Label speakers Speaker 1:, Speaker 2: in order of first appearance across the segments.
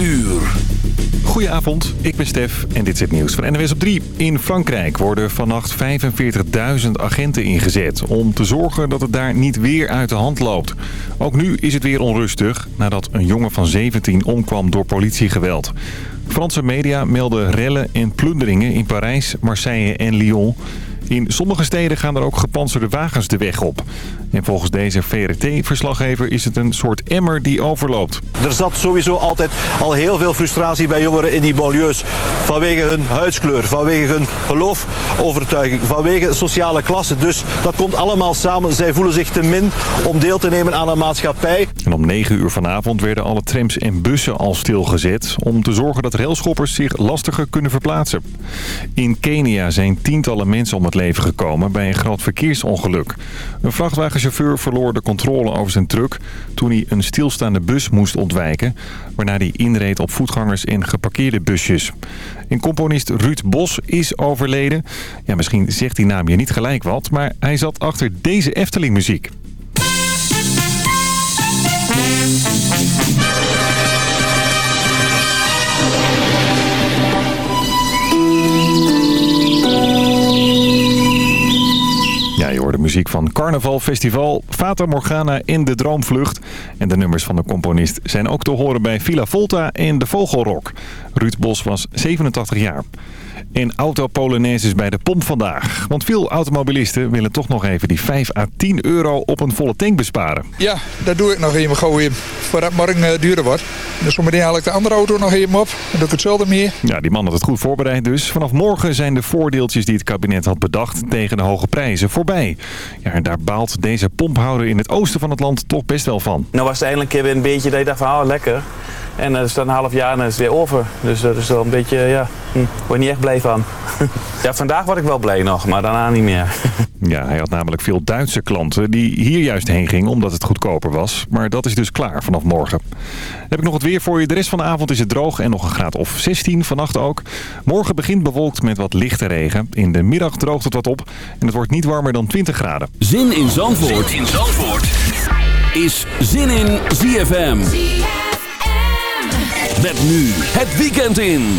Speaker 1: uur.
Speaker 2: Goedenavond, ik ben Stef en dit is het nieuws van NWS op 3. In Frankrijk worden vannacht 45.000 agenten ingezet... om te zorgen dat het daar niet weer uit de hand loopt. Ook nu is het weer onrustig nadat een jongen van 17 omkwam door politiegeweld. Franse media melden rellen en plunderingen in Parijs, Marseille en Lyon... In sommige steden gaan er ook gepantserde wagens de weg op. En volgens deze VRT-verslaggever is het een soort emmer die overloopt.
Speaker 3: Er zat sowieso altijd al heel veel frustratie bij jongeren in die banlieues. Vanwege hun huidskleur, vanwege hun geloof, overtuiging, vanwege sociale klasse. Dus dat komt allemaal samen. Zij voelen zich te min om deel te nemen aan een maatschappij.
Speaker 2: En om 9 uur vanavond werden alle trams en bussen al stilgezet... om te zorgen dat railschoppers zich lastiger kunnen verplaatsen. In Kenia zijn tientallen mensen om het leven gekomen bij een groot verkeersongeluk. Een vrachtwagenchauffeur verloor de controle over zijn truck toen hij een stilstaande bus moest ontwijken, waarna hij inreed op voetgangers en geparkeerde busjes. En componist Ruud Bos is overleden. Ja, misschien zegt die naam je niet gelijk wat, maar hij zat achter deze Efteling Ja, je hoort de muziek van Carnaval Festival, Fata Morgana en De Droomvlucht. En de nummers van de componist zijn ook te horen bij Villa Volta en De Vogelrok. Ruud Bos was 87 jaar. En autopolonaises bij de pomp vandaag. Want veel automobilisten willen toch nog even die 5 à 10 euro op een volle tank besparen.
Speaker 4: Ja, dat doe ik nog even gauw in. Voordat het morgen uh, duurder wordt. Dus zometeen haal ik de andere auto nog even op. Dan doe ik hetzelfde meer.
Speaker 2: Ja, die man had het goed voorbereid dus. Vanaf morgen zijn de voordeeltjes die het kabinet had bedacht tegen de hoge prijzen voorbij. Ja, en daar baalt deze pomphouder in het oosten van het land toch best wel van.
Speaker 5: Nou was het eindelijk weer een beetje dat je dacht van, oh lekker. En dat is dan een half jaar en dan is het weer over. Dus dat is wel een beetje, ja, hm, word je niet echt blij van. ja, vandaag word ik wel blij nog, maar daarna niet meer.
Speaker 2: ja, hij had namelijk veel Duitse klanten die hier juist heen gingen omdat het goedkoper was. Maar dat is dus klaar vanaf morgen. Heb ik nog het weer voor je. De rest van de avond is het droog en nog een graad of 16 vannacht ook. Morgen begint bewolkt met wat lichte regen. In de middag droogt het wat op en het wordt niet warmer dan 20 graden.
Speaker 1: Zin in Zandvoort, zin in Zandvoort. is Zin in ZFM. Met nu het weekend in.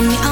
Speaker 6: bring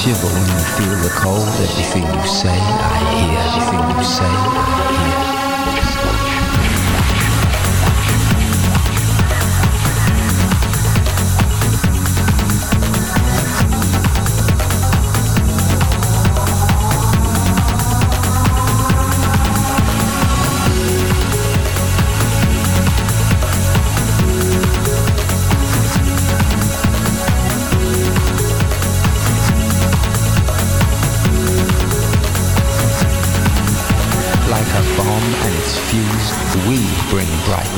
Speaker 7: shiver when you feel the cold. Everything you say, I hear. Everything you say, I hear.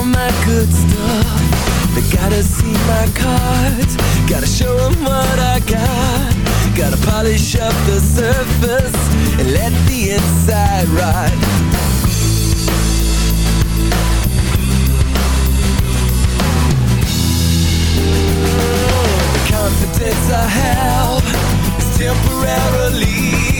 Speaker 8: all my good stuff. They gotta see my cards. Gotta show them what I got. Gotta polish up the surface And let the inside ride. The Confidence I have Is temporarily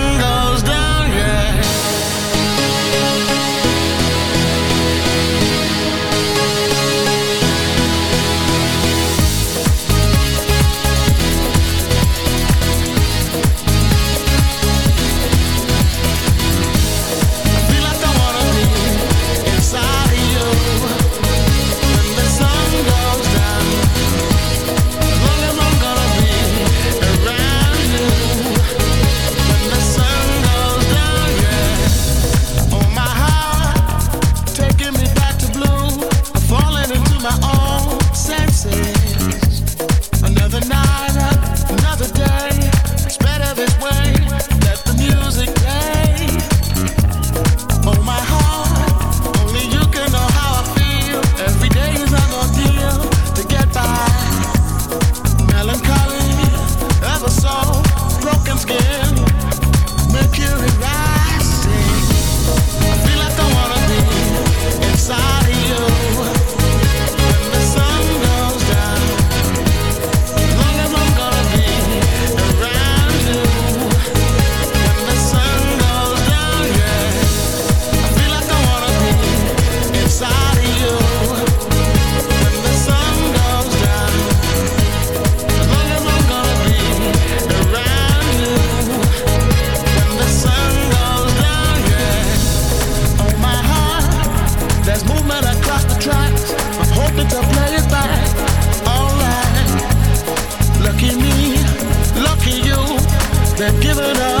Speaker 9: to play it back. Alright. Lucky me, lucky you, They're giving up.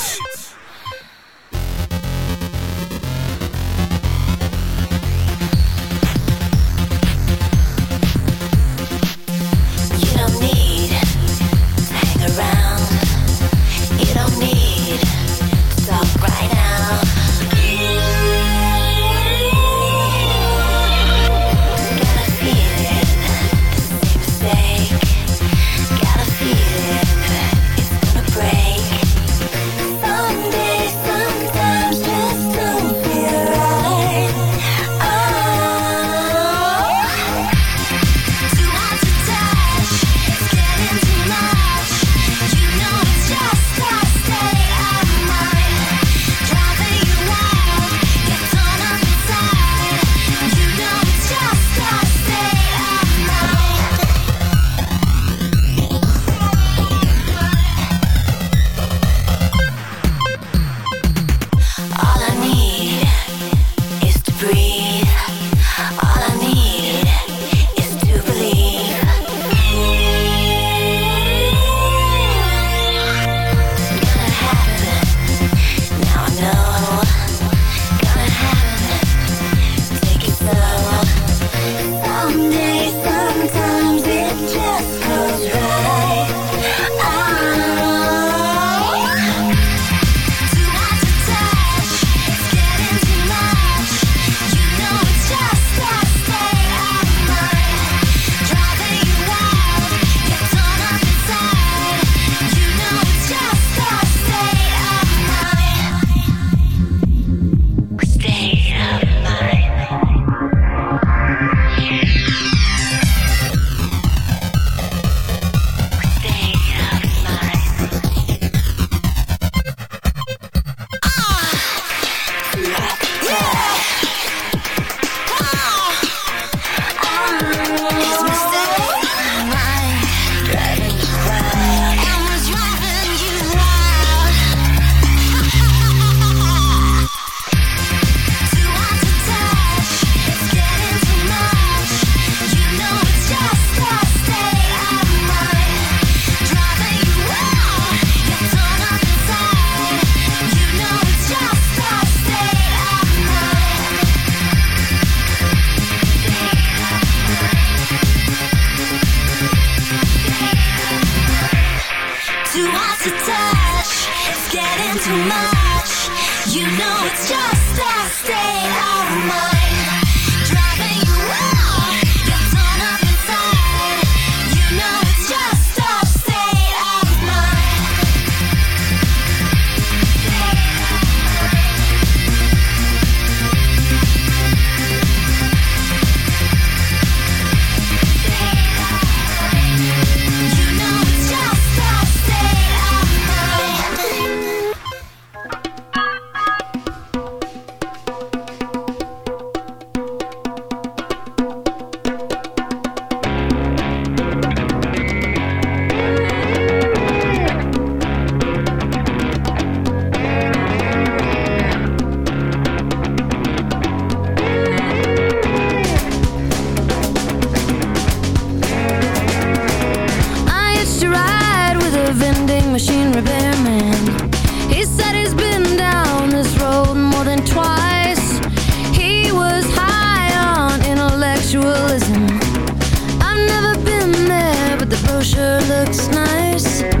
Speaker 10: sure looks nice.